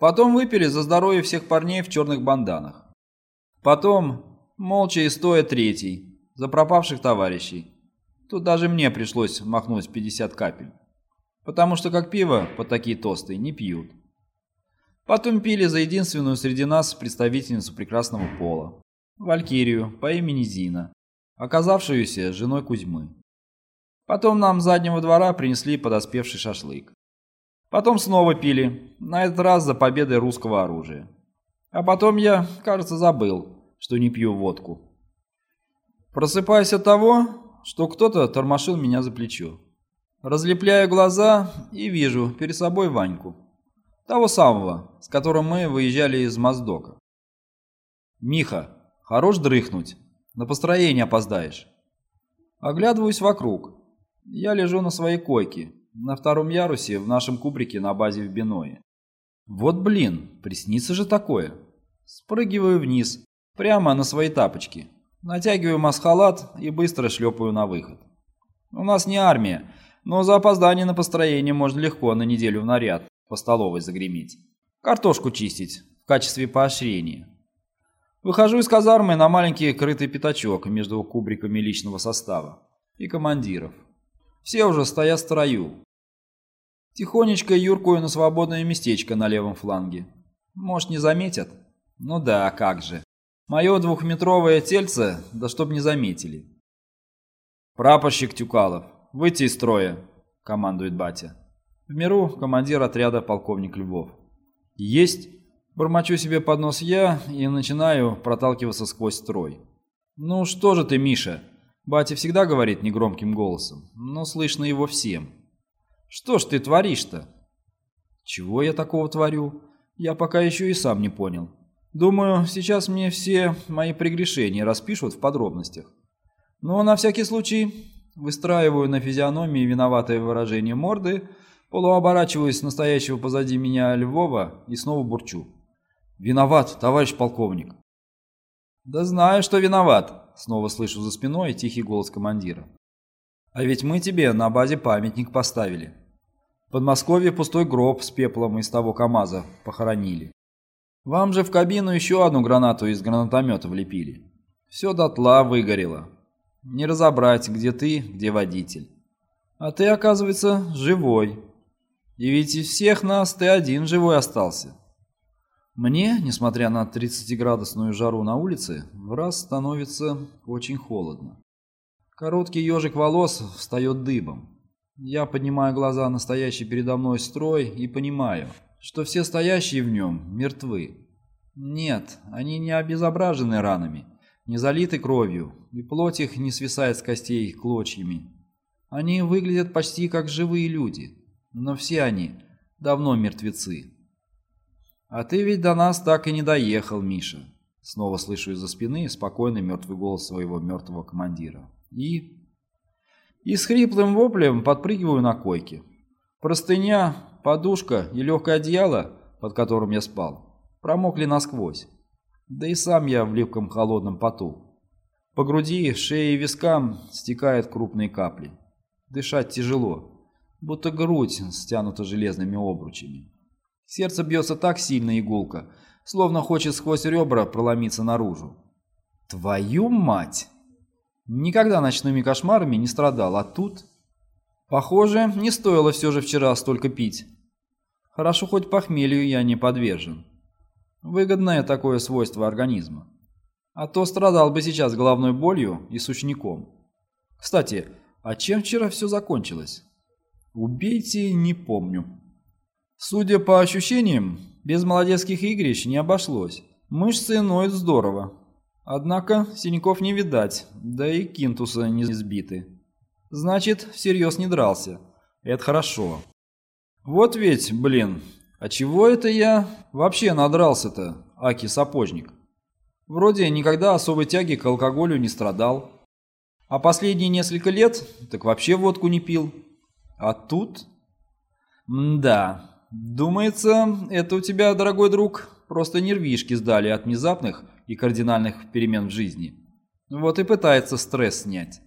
Потом выпили за здоровье всех парней в черных банданах. Потом, молча и стоя, третий, за пропавших товарищей. Тут даже мне пришлось махнуть 50 капель. Потому что как пиво под такие тосты не пьют. Потом пили за единственную среди нас представительницу прекрасного пола, Валькирию по имени Зина, оказавшуюся женой Кузьмы. Потом нам с заднего двора принесли подоспевший шашлык. Потом снова пили, на этот раз за победой русского оружия. А потом я, кажется, забыл, что не пью водку. Просыпаюсь от того, что кто-то тормошил меня за плечо. Разлепляю глаза и вижу перед собой Ваньку. Того самого, с которым мы выезжали из Моздока. «Миха, хорош дрыхнуть, на построение опоздаешь». Оглядываюсь вокруг. Я лежу на своей койке, на втором ярусе в нашем кубрике на базе в Биное. Вот блин, приснится же такое. Спрыгиваю вниз, прямо на свои тапочки. Натягиваю масхалат и быстро шлепаю на выход. У нас не армия, но за опоздание на построение можно легко на неделю в наряд по столовой загреметь. Картошку чистить в качестве поощрения. Выхожу из казармы на маленький крытый пятачок между кубриками личного состава и командиров. Все уже стоят в строю. Тихонечко юркую на свободное местечко на левом фланге. Может, не заметят? Ну да, как же. Мое двухметровое тельце, да чтоб не заметили. «Прапорщик Тюкалов, выйти из строя», — командует батя. В миру командир отряда полковник Львов. «Есть!» Бормочу себе под нос я и начинаю проталкиваться сквозь строй. «Ну что же ты, Миша?» Батя всегда говорит негромким голосом, но слышно его всем. «Что ж ты творишь-то?» «Чего я такого творю?» Я пока еще и сам не понял. Думаю, сейчас мне все мои прегрешения распишут в подробностях. Но на всякий случай выстраиваю на физиономии виноватое выражение морды Полуоборачиваюсь настоящего позади меня Львова и снова бурчу. «Виноват, товарищ полковник». «Да знаю, что виноват», — снова слышу за спиной тихий голос командира. «А ведь мы тебе на базе памятник поставили. В Подмосковье пустой гроб с пеплом из того КамАЗа похоронили. Вам же в кабину еще одну гранату из гранатомета влепили. Все дотла выгорело. Не разобрать, где ты, где водитель. А ты, оказывается, живой». И ведь из всех нас ты один живой остался. Мне, несмотря на 30-градусную жару на улице, в раз становится очень холодно. Короткий ежик волос встает дыбом. Я поднимаю глаза на стоящий передо мной строй и понимаю, что все стоящие в нем мертвы. Нет, они не обезображены ранами, не залиты кровью, и плоть их не свисает с костей клочьями. Они выглядят почти как живые люди. Но все они давно мертвецы. А ты ведь до нас так и не доехал, Миша. Снова слышу из-за спины спокойный мертвый голос своего мертвого командира. И... И с хриплым воплем подпрыгиваю на койке. Простыня, подушка и легкое одеяло, под которым я спал, промокли насквозь. Да и сам я в липком холодном поту. По груди, шее и вискам стекают крупные капли. Дышать тяжело будто грудь стянута железными обручами. Сердце бьется так сильно игулка, словно хочет сквозь ребра проломиться наружу. Твою мать! Никогда ночными кошмарами не страдал, а тут... Похоже, не стоило все же вчера столько пить. Хорошо, хоть похмелью я не подвержен. Выгодное такое свойство организма. А то страдал бы сейчас головной болью и сушняком. Кстати, а чем вчера все закончилось? Убейте, не помню. Судя по ощущениям, без молодецких игрищ не обошлось. Мышцы ноют здорово. Однако синяков не видать, да и кинтуса не сбиты. Значит, всерьез не дрался. Это хорошо. Вот ведь, блин, а чего это я вообще надрался-то, Аки-сапожник? Вроде никогда особой тяги к алкоголю не страдал. А последние несколько лет так вообще водку не пил. А тут... Да, думается, это у тебя, дорогой друг, просто нервишки сдали от внезапных и кардинальных перемен в жизни. Вот и пытается стресс снять.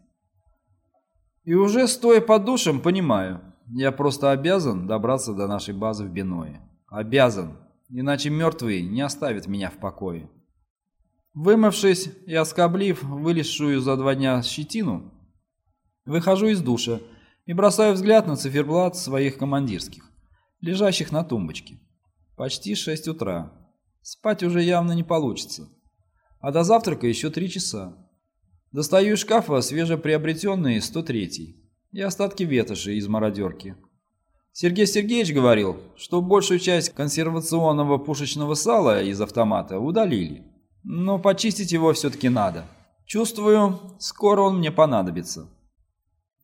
И уже стоя под душем, понимаю, я просто обязан добраться до нашей базы в Биное. Обязан. иначе мертвый не оставит меня в покое. Вымывшись и оскоблив вылезшую за два дня щетину, выхожу из душа и бросаю взгляд на циферблат своих командирских, лежащих на тумбочке. Почти шесть утра. Спать уже явно не получится. А до завтрака еще три часа. Достаю из шкафа свежеприобретенный 103 и остатки ветоши из мародерки. Сергей Сергеевич говорил, что большую часть консервационного пушечного сала из автомата удалили. Но почистить его все-таки надо. Чувствую, скоро он мне понадобится.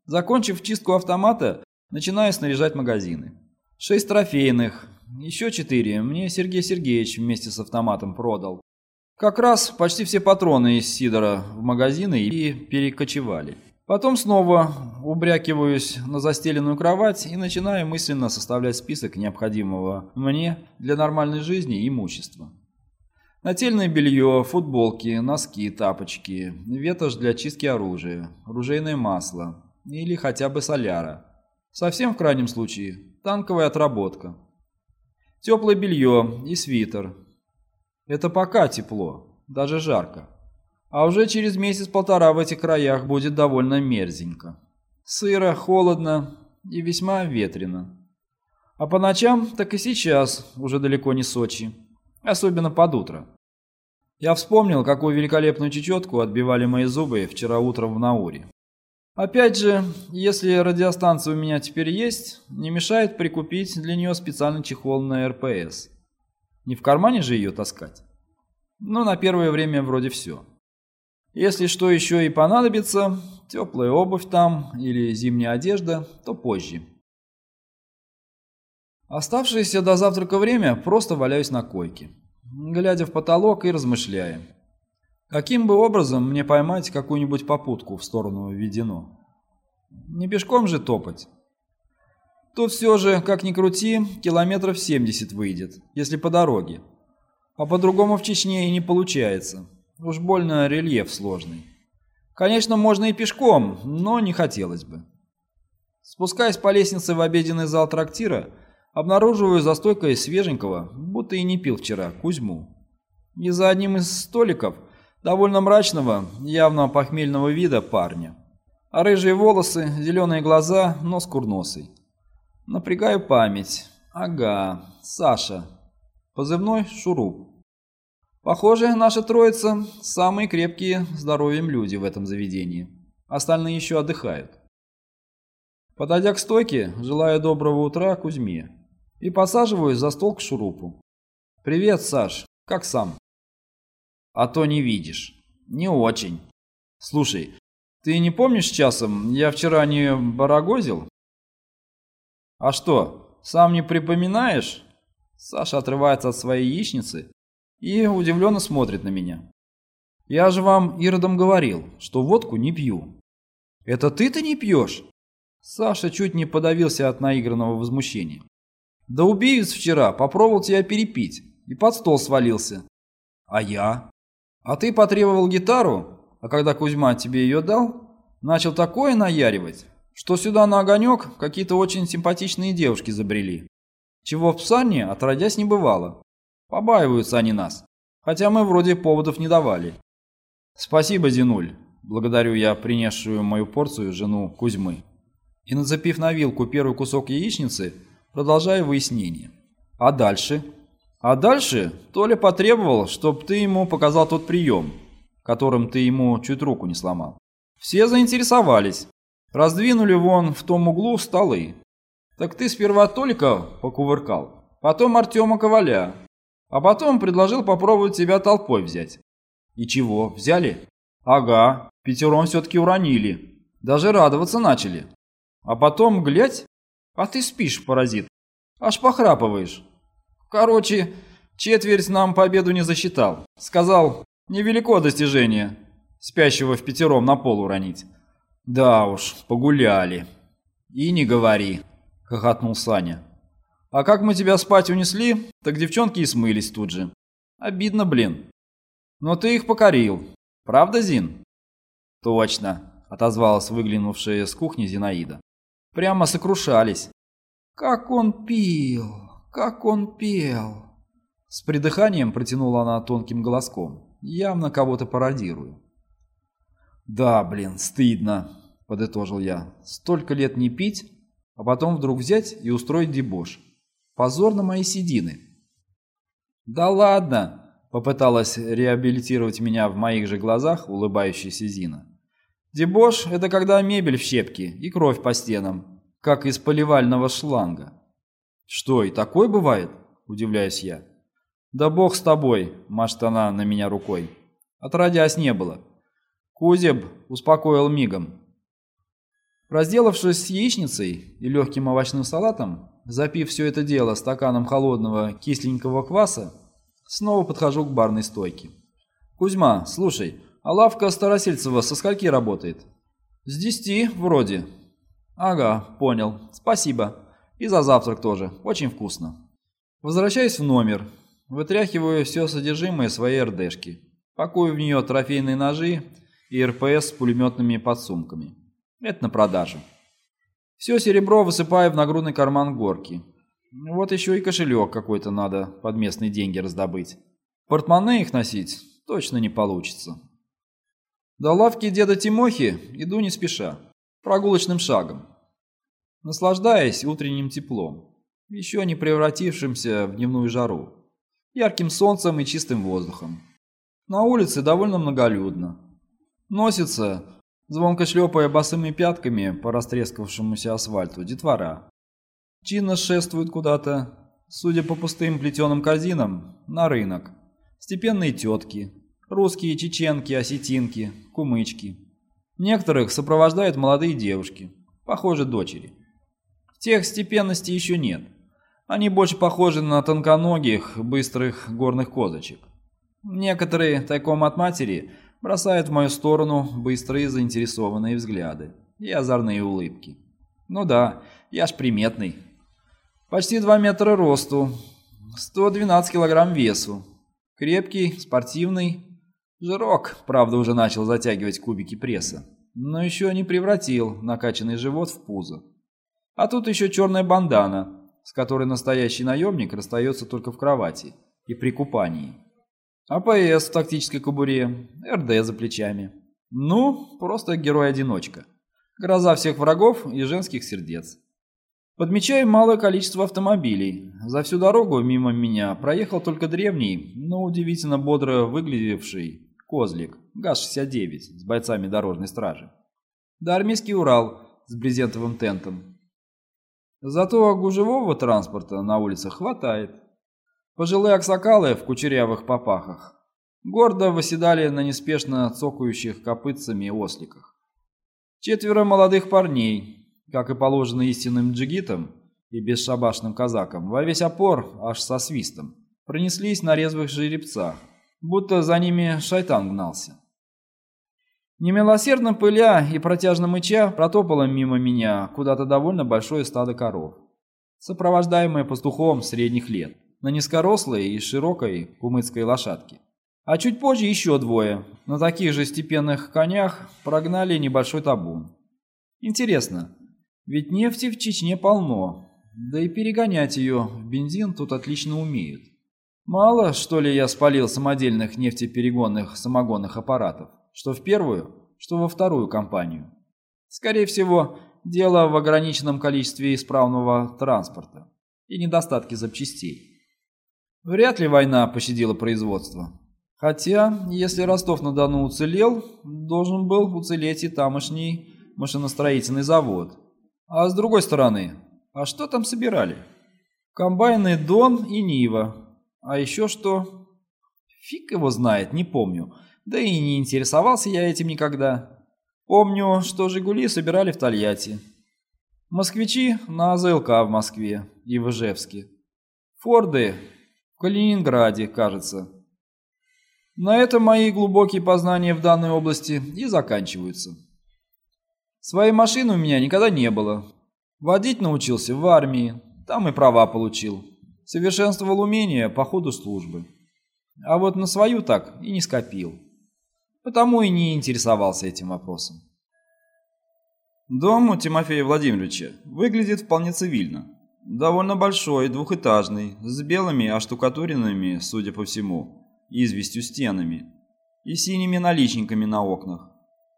Закончив чистку автомата, начинаю снаряжать магазины. Шесть трофейных, еще четыре мне Сергей Сергеевич вместе с автоматом продал. Как раз почти все патроны из Сидора в магазины и перекочевали. Потом снова убрякиваюсь на застеленную кровать и начинаю мысленно составлять список необходимого мне для нормальной жизни имущества. Нательное белье, футболки, носки, тапочки, ветошь для чистки оружия, оружейное масло или хотя бы соляра. Совсем в крайнем случае танковая отработка. Теплое белье и свитер. Это пока тепло, даже жарко. А уже через месяц-полтора в этих краях будет довольно мерзенько. Сыро, холодно и весьма ветрено. А по ночам, так и сейчас, уже далеко не Сочи особенно под утро. Я вспомнил, какую великолепную чечетку отбивали мои зубы вчера утром в Науре. Опять же, если радиостанция у меня теперь есть, не мешает прикупить для нее специальный чехол на РПС. Не в кармане же ее таскать. Но на первое время вроде все. Если что еще и понадобится, теплая обувь там или зимняя одежда, то позже. Оставшееся до завтрака время просто валяюсь на койке, глядя в потолок и размышляя. Каким бы образом мне поймать какую-нибудь попутку в сторону Ведено? Не пешком же топать. Тут все же, как ни крути, километров 70 выйдет, если по дороге. А по-другому в Чечне и не получается. Уж больно рельеф сложный. Конечно, можно и пешком, но не хотелось бы. Спускаясь по лестнице в обеденный зал трактира, Обнаруживаю за стойкой свеженького, будто и не пил вчера, Кузьму. И за одним из столиков довольно мрачного, явно похмельного вида парня. А рыжие волосы, зеленые глаза, нос курносый. Напрягаю память. Ага, Саша. Позывной Шуруп. Похоже, наша троица – самые крепкие здоровьем люди в этом заведении. Остальные еще отдыхают. Подойдя к стойке, желаю доброго утра Кузьме и посаживаюсь за стол к шурупу. «Привет, Саш. Как сам?» «А то не видишь. Не очень. Слушай, ты не помнишь часом, я вчера не барагозил?» «А что, сам не припоминаешь?» Саша отрывается от своей яичницы и удивленно смотрит на меня. «Я же вам иродом говорил, что водку не пью». «Это ты-то не пьешь?» Саша чуть не подавился от наигранного возмущения. Да убивец вчера попробовал тебя перепить и под стол свалился. А я? А ты потребовал гитару, а когда Кузьма тебе ее дал, начал такое наяривать, что сюда на огонек какие-то очень симпатичные девушки забрели. Чего в Псане отродясь не бывало. Побаиваются они нас, хотя мы вроде поводов не давали. Спасибо, Зинуль, благодарю я принесшую мою порцию жену Кузьмы. И нацепив на вилку первый кусок яичницы, продолжая выяснение. А дальше? А дальше Толя потребовал, чтобы ты ему показал тот прием, которым ты ему чуть руку не сломал. Все заинтересовались. Раздвинули вон в том углу столы. Так ты сперва Толика покувыркал, потом Артема Коваля, а потом предложил попробовать тебя толпой взять. И чего, взяли? Ага, пятером все-таки уронили. Даже радоваться начали. А потом, глядь, а ты спишь, паразит. Аж похрапываешь. Короче, четверть нам победу не засчитал. Сказал, невелико достижение. Спящего в пятером на пол уронить. Да уж, погуляли. И не говори, хохотнул Саня. А как мы тебя спать унесли, так девчонки и смылись тут же. Обидно, блин. Но ты их покорил. Правда, Зин? Точно, отозвалась выглянувшая с кухни Зинаида. Прямо сокрушались. Как он пил, как он пел. С придыханием протянула она тонким голоском, явно кого-то пародируя. «Да, блин, стыдно», — подытожил я. «Столько лет не пить, а потом вдруг взять и устроить дебош. Позор на мои седины». «Да ладно!» — попыталась реабилитировать меня в моих же глазах улыбающаяся Зина. «Дебош — это когда мебель в щепки и кровь по стенам, как из поливального шланга». «Что, и такое бывает?» — удивляюсь я. «Да бог с тобой!» — машет она на меня рукой. «Отродясь не было». Кузеб успокоил мигом. Разделавшись с яичницей и легким овощным салатом, запив все это дело стаканом холодного кисленького кваса, снова подхожу к барной стойке. «Кузьма, слушай, а лавка Старосельцева со скольки работает?» «С десяти, вроде». «Ага, понял. Спасибо. И за завтрак тоже. Очень вкусно». Возвращаюсь в номер, вытряхиваю все содержимое своей РДшки, пакую в нее трофейные ножи и РПС с пулеметными подсумками. Это на продажу. Все серебро высыпаю в нагрудный карман горки. Вот еще и кошелек какой-то надо под местные деньги раздобыть. Портмоне их носить точно не получится. До лавки деда Тимохи иду не спеша, прогулочным шагом. Наслаждаясь утренним теплом, еще не превратившимся в дневную жару, ярким солнцем и чистым воздухом. На улице довольно многолюдно. Носится звонко шлепая босыми пятками по растрескавшемуся асфальту, детвора. Чинно шествует куда-то, судя по пустым плетеным корзинам, на рынок. Степенные тетки, русские чеченки, осетинки, кумычки. Некоторых сопровождают молодые девушки, похоже, дочери. Тех степенности еще нет. Они больше похожи на тонконогих, быстрых горных козочек. Некоторые, тайком от матери, бросает в мою сторону быстрые заинтересованные взгляды и озорные улыбки. Ну да, я ж приметный. Почти 2 метра росту, 112 килограмм весу. Крепкий, спортивный. Жирок, правда, уже начал затягивать кубики пресса, но еще не превратил накачанный живот в пузо. А тут еще черная бандана, с которой настоящий наемник расстается только в кровати и при купании. АПС в тактической кобуре, РД за плечами. Ну, просто герой-одиночка. Гроза всех врагов и женских сердец. Подмечаю малое количество автомобилей. За всю дорогу мимо меня проехал только древний, но удивительно бодро выглядевший козлик ГАЗ-69 с бойцами дорожной стражи. Да армейский Урал с брезентовым тентом. Зато гужевого транспорта на улицах хватает. Пожилые аксакалы в кучерявых попахах гордо восседали на неспешно цокающих копытцами осликах. Четверо молодых парней, как и положено истинным джигитам и бесшабашным казакам, во весь опор, аж со свистом, пронеслись на резвых жеребцах, будто за ними шайтан гнался. Немилосердно пыля и протяжно мыча протопало мимо меня куда-то довольно большое стадо коров, сопровождаемое пастухом средних лет на низкорослой и широкой кумыцкой лошадке. А чуть позже еще двое, на таких же степенных конях, прогнали небольшой табун. Интересно, ведь нефти в Чечне полно, да и перегонять ее в бензин тут отлично умеют. Мало, что ли, я спалил самодельных нефтеперегонных самогонных аппаратов, что в первую, что во вторую компанию. Скорее всего, дело в ограниченном количестве исправного транспорта и недостатке запчастей. Вряд ли война пощадила производство. Хотя, если Ростов-на-Дону уцелел, должен был уцелеть и тамошний машиностроительный завод. А с другой стороны, а что там собирали? Комбайны Дон и Нива. А еще что? Фиг его знает, не помню. Да и не интересовался я этим никогда. Помню, что «Жигули» собирали в Тольятти. Москвичи на АЗЛК в Москве и в Ижевске. Форды в Калининграде, кажется. На этом мои глубокие познания в данной области и заканчиваются. Своей машины у меня никогда не было. Водить научился в армии, там и права получил. Совершенствовал умения по ходу службы. А вот на свою так и не скопил. Потому и не интересовался этим вопросом. Дом у Тимофея Владимировича выглядит вполне цивильно. Довольно большой, двухэтажный, с белыми оштукатуренными, судя по всему, известью стенами и синими наличниками на окнах.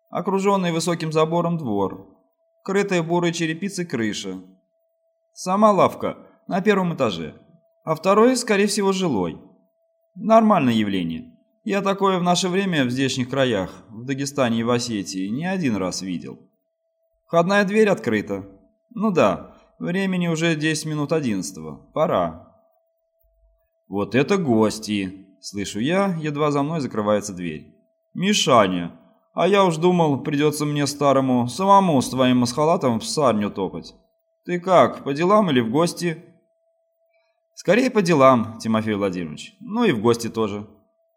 Окруженный высоким забором двор, крытая бурой черепицей крыша. Сама лавка на первом этаже, а второй, скорее всего, жилой. Нормальное явление. Я такое в наше время в здешних краях, в Дагестане и в Осетии, не один раз видел. Входная дверь открыта. Ну да, времени уже 10 минут одиннадцатого. Пора. Вот это гости, слышу я, едва за мной закрывается дверь. Мишаня, а я уж думал, придется мне старому самому с твоим масхалатом в сарню топать. Ты как, по делам или в гости? Скорее по делам, Тимофей Владимирович. Ну и в гости тоже.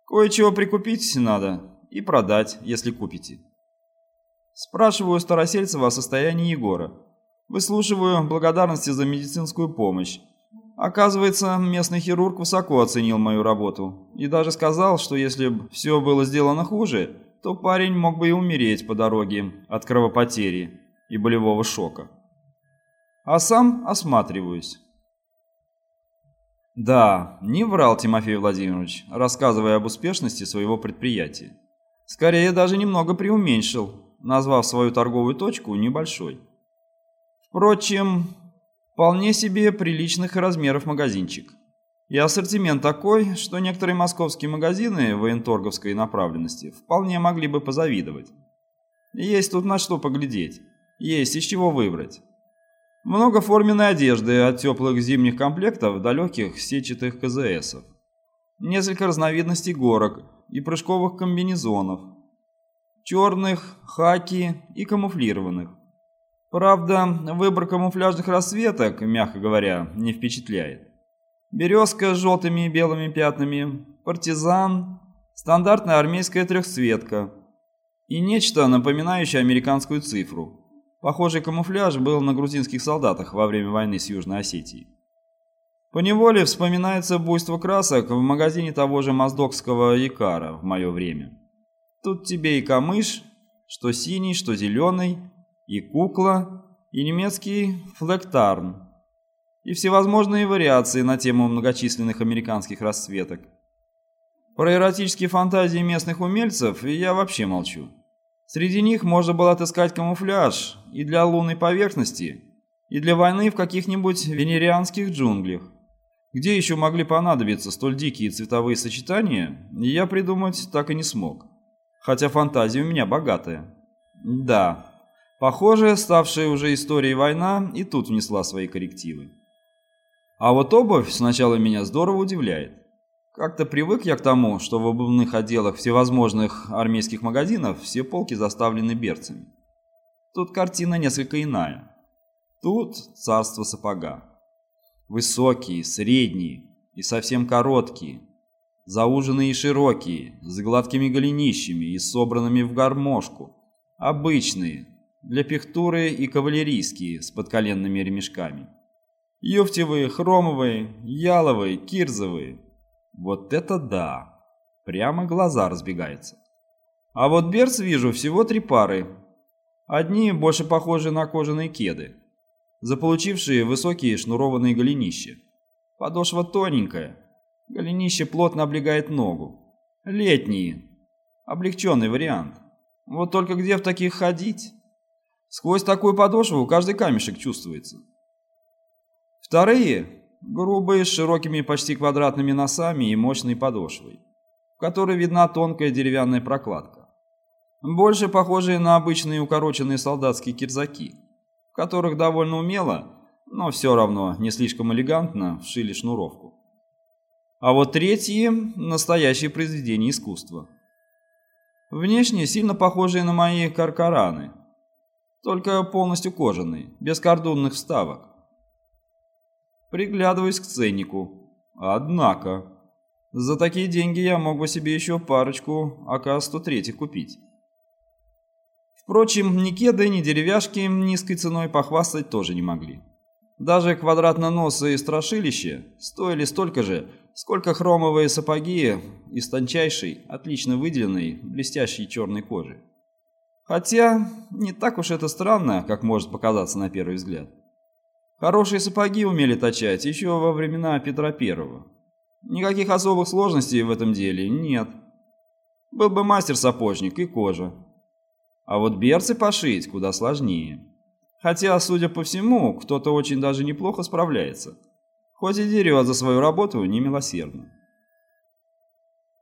Кое-чего прикупить надо и продать, если купите. Спрашиваю Старосельцева о состоянии Егора. Выслушиваю благодарности за медицинскую помощь. Оказывается, местный хирург высоко оценил мою работу и даже сказал, что если бы все было сделано хуже, то парень мог бы и умереть по дороге от кровопотери и болевого шока. А сам осматриваюсь. Да, не врал Тимофей Владимирович, рассказывая об успешности своего предприятия. Скорее, даже немного преуменьшил, назвав свою торговую точку небольшой. Впрочем, вполне себе приличных размеров магазинчик. И ассортимент такой, что некоторые московские магазины военторговской направленности вполне могли бы позавидовать. Есть тут на что поглядеть, есть из чего выбрать. Много форменной одежды от теплых зимних комплектов до легких сетчатых КЗСов. Несколько разновидностей горок и прыжковых комбинезонов. Черных, хаки и камуфлированных. Правда, выбор камуфляжных расцветок, мягко говоря, не впечатляет. Березка с желтыми и белыми пятнами, партизан, стандартная армейская трехцветка и нечто, напоминающее американскую цифру – Похожий камуфляж был на грузинских солдатах во время войны с Южной Осетией. Поневоле вспоминается буйство красок в магазине того же моздокского Икара в мое время. Тут тебе и камыш, что синий, что зеленый, и кукла, и немецкий флектарн, и всевозможные вариации на тему многочисленных американских расцветок. Про эротические фантазии местных умельцев я вообще молчу. Среди них можно было отыскать камуфляж и для лунной поверхности, и для войны в каких-нибудь венерианских джунглях. Где еще могли понадобиться столь дикие цветовые сочетания, я придумать так и не смог. Хотя фантазия у меня богатая. Да, похоже, ставшая уже историей война и тут внесла свои коррективы. А вот обувь сначала меня здорово удивляет. Как-то привык я к тому, что в обувных отделах всевозможных армейских магазинов все полки заставлены берцами. Тут картина несколько иная. Тут царство сапога. Высокие, средние и совсем короткие, зауженные и широкие, с гладкими голенищами и собранными в гармошку. Обычные, для пехтуры и кавалерийские, с подколенными ремешками. Юфтевые, хромовые, яловые, кирзовые, вот это да! Прямо глаза разбегаются. А вот берц вижу всего три пары. Одни больше похожи на кожаные кеды, заполучившие высокие шнурованные голенища. Подошва тоненькая, голенище плотно облегает ногу. Летние. Облегченный вариант. Вот только где в таких ходить? Сквозь такую подошву каждый камешек чувствуется. Вторые Грубые, с широкими почти квадратными носами и мощной подошвой, в которой видна тонкая деревянная прокладка. Больше похожие на обычные укороченные солдатские кирзаки, в которых довольно умело, но все равно не слишком элегантно вшили шнуровку. А вот третьи – настоящее произведение искусства. Внешне сильно похожие на мои каркараны, только полностью кожаные, без кордонных вставок. Приглядываюсь к ценнику. Однако, за такие деньги я мог бы себе еще парочку АК-103 купить. Впрочем, ни кеды, ни деревяшки низкой ценой похвастать тоже не могли. Даже квадратно-носы и страшилище стоили столько же, сколько хромовые сапоги из тончайшей, отлично выделенной, блестящей черной кожи. Хотя, не так уж это странно, как может показаться на первый взгляд. Хорошие сапоги умели точать еще во времена Петра Первого. Никаких особых сложностей в этом деле нет. Был бы мастер-сапожник и кожа. А вот берцы пошить куда сложнее. Хотя, судя по всему, кто-то очень даже неплохо справляется. Хоть и дерет за свою работу немилосердно.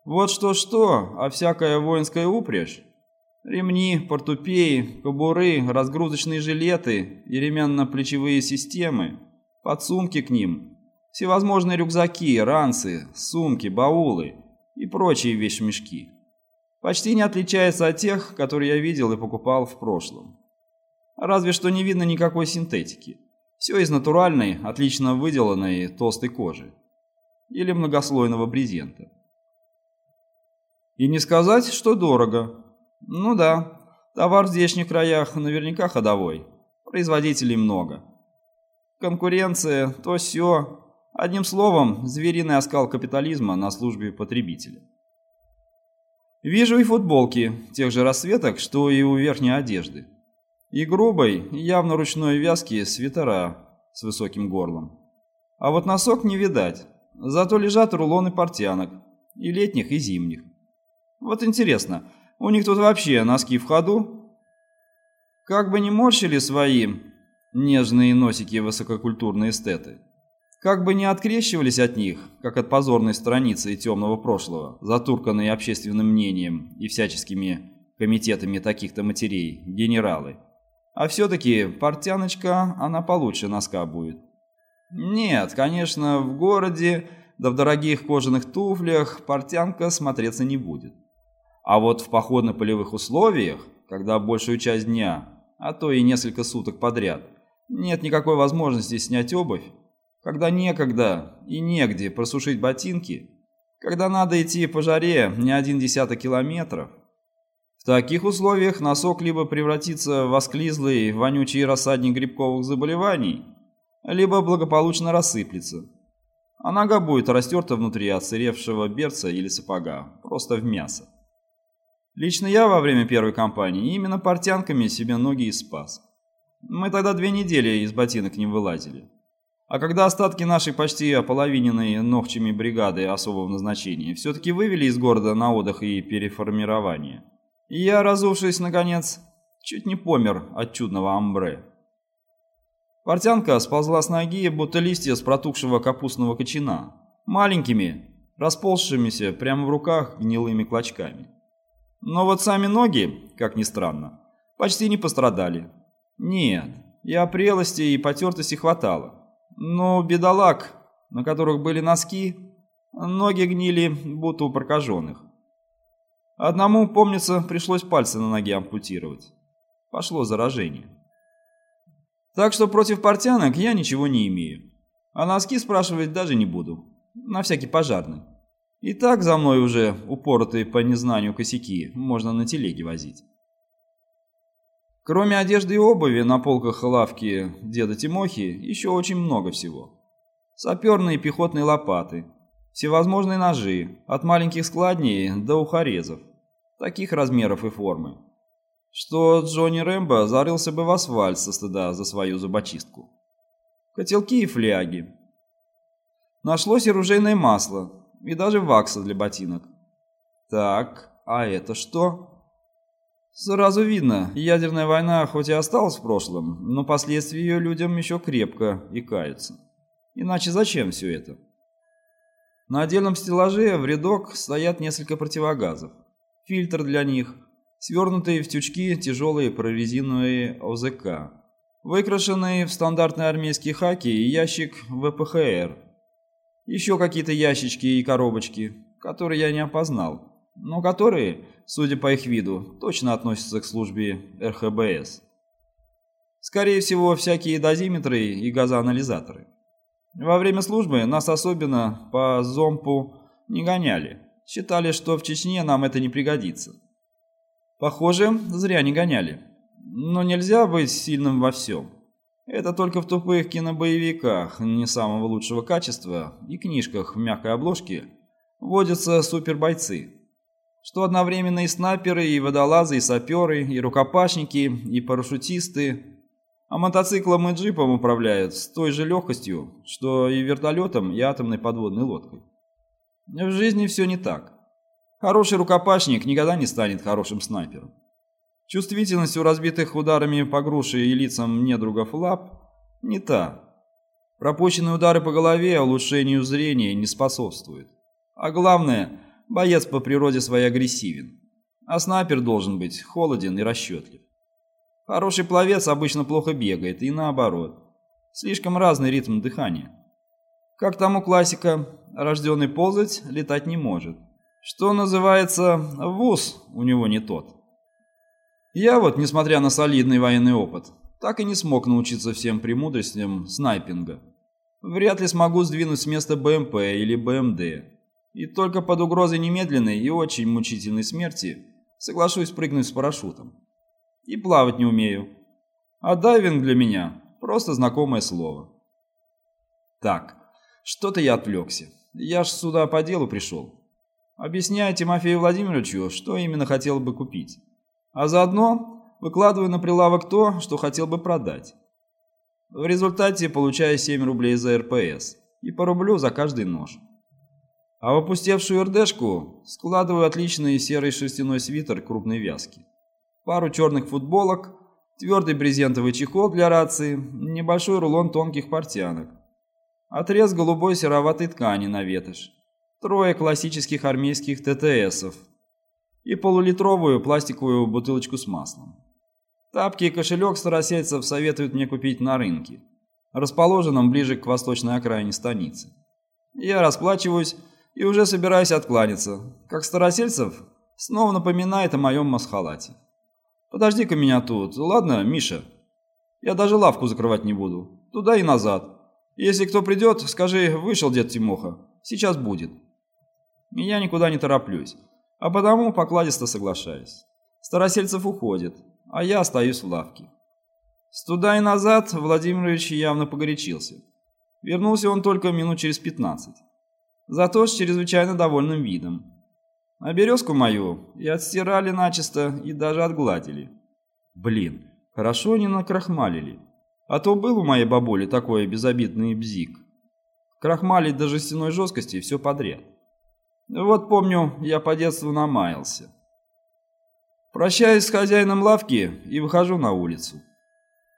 Вот что-что, а всякая воинская упряжь Ремни, портупеи, кобуры, разгрузочные жилеты и ременно-плечевые системы, подсумки к ним, всевозможные рюкзаки, ранцы, сумки, баулы и прочие вещмешки. Почти не отличается от тех, которые я видел и покупал в прошлом. Разве что не видно никакой синтетики. Все из натуральной, отлично выделанной толстой кожи. Или многослойного брезента. И не сказать, что дорого. Ну да, товар в здешних краях наверняка ходовой. Производителей много. Конкуренция, то все. Одним словом, звериный оскал капитализма на службе потребителя. Вижу и футболки тех же расцветок, что и у верхней одежды. И грубой, явно ручной вязки свитера с высоким горлом. А вот носок не видать, зато лежат рулоны портянок, и летних, и зимних. Вот интересно, у них тут вообще носки в ходу. Как бы ни морщили свои нежные носики высококультурные эстеты, как бы ни открещивались от них, как от позорной страницы и темного прошлого, затурканной общественным мнением и всяческими комитетами таких-то матерей, генералы, а все-таки портяночка, она получше носка будет. Нет, конечно, в городе, да в дорогих кожаных туфлях портянка смотреться не будет. А вот в походно-полевых условиях, когда большую часть дня, а то и несколько суток подряд, нет никакой возможности снять обувь, когда некогда и негде просушить ботинки, когда надо идти по жаре не один десяток километров, в таких условиях носок либо превратится в осклизлый, вонючий рассадник грибковых заболеваний, либо благополучно рассыплется, а нога будет растерта внутри отсыревшего берца или сапога, просто в мясо. Лично я во время первой кампании именно портянками себе ноги и спас. Мы тогда две недели из ботинок не вылазили. А когда остатки нашей почти ополовиненной ногчами бригады особого назначения все-таки вывели из города на отдых и переформирование, я, разувшись наконец, чуть не помер от чудного амбре. Портянка сползла с ноги, будто листья с протухшего капустного кочана, маленькими, расползшимися прямо в руках гнилыми клочками. Но вот сами ноги, как ни странно, почти не пострадали. Нет, и опрелости, и потертости хватало. Но бедолаг, на которых были носки, ноги гнили, будто у прокаженных. Одному, помнится, пришлось пальцы на ноге ампутировать. Пошло заражение. Так что против портянок я ничего не имею. А носки спрашивать даже не буду. На всякий пожарный. И так за мной уже упоротые по незнанию косяки можно на телеге возить. Кроме одежды и обуви на полках лавки деда Тимохи еще очень много всего. Саперные пехотные лопаты, всевозможные ножи, от маленьких складней до ухорезов, таких размеров и формы, что Джонни Рэмбо зарылся бы в асфальт со стыда за свою зубочистку. Котелки и фляги. Нашлось и ружейное масло, и даже вакса для ботинок. Так, а это что? Сразу видно, ядерная война хоть и осталась в прошлом, но последствия ее людям еще крепко и каются. Иначе зачем все это? На отдельном стеллаже в рядок стоят несколько противогазов, фильтр для них, свернутые в тючки тяжелые прорезиновые ОЗК, выкрашенные в стандартные армейские хаки и ящик ВПХР – еще какие-то ящички и коробочки, которые я не опознал, но которые, судя по их виду, точно относятся к службе РХБС. Скорее всего, всякие дозиметры и газоанализаторы. Во время службы нас особенно по зомпу не гоняли. Считали, что в Чечне нам это не пригодится. Похоже, зря не гоняли. Но нельзя быть сильным во всем. Это только в тупых кинобоевиках не самого лучшего качества и книжках в мягкой обложке водятся супербойцы, что одновременно и снайперы, и водолазы, и саперы, и рукопашники, и парашютисты, А мотоциклом и джипом управляют с той же легкостью, что и вертолетом и атомной подводной лодкой. В жизни все не так. Хороший рукопашник никогда не станет хорошим снайпером. Чувствительность у разбитых ударами по груше и лицам недругов лап не та. Пропущенные удары по голове улучшению зрения не способствуют. А главное, боец по природе своей агрессивен. А снайпер должен быть холоден и расчетлив. Хороший пловец обычно плохо бегает, и наоборот. Слишком разный ритм дыхания. Как тому классика, рожденный ползать, летать не может. Что называется, вуз у него не тот. Я вот, несмотря на солидный военный опыт, так и не смог научиться всем премудростям снайпинга. Вряд ли смогу сдвинуть с места БМП или БМД. И только под угрозой немедленной и очень мучительной смерти соглашусь прыгнуть с парашютом. И плавать не умею. А дайвинг для меня просто знакомое слово. Так, что-то я отвлекся. Я ж сюда по делу пришел. Объясняю Тимофею Владимировичу, что именно хотел бы купить а заодно выкладываю на прилавок то, что хотел бы продать. В результате получаю 7 рублей за РПС и по рублю за каждый нож. А в опустевшую РДшку складываю отличный серый шерстяной свитер крупной вязки, пару черных футболок, твердый брезентовый чехол для рации, небольшой рулон тонких портянок, отрез голубой сероватой ткани на ветошь, трое классических армейских ТТСов – и полулитровую пластиковую бутылочку с маслом. Тапки и кошелек старосельцев советуют мне купить на рынке, расположенном ближе к восточной окраине станицы. Я расплачиваюсь и уже собираюсь откланяться, как Старосельцев снова напоминает о моем масхалате. «Подожди-ка меня тут, ладно, Миша? Я даже лавку закрывать не буду, туда и назад. Если кто придет, скажи, вышел дед Тимоха, сейчас будет». Я никуда не тороплюсь а потому покладисто соглашаюсь. Старосельцев уходит, а я остаюсь в лавке. С туда и назад Владимирович явно погорячился. Вернулся он только минут через пятнадцать. Зато с чрезвычайно довольным видом. А березку мою и отстирали начисто, и даже отгладили. Блин, хорошо они накрахмалили. А то был у моей бабули такой безобидный бзик. Крахмалить до жестяной жесткости все подряд. Вот помню, я по детству намаялся. Прощаюсь с хозяином лавки и выхожу на улицу.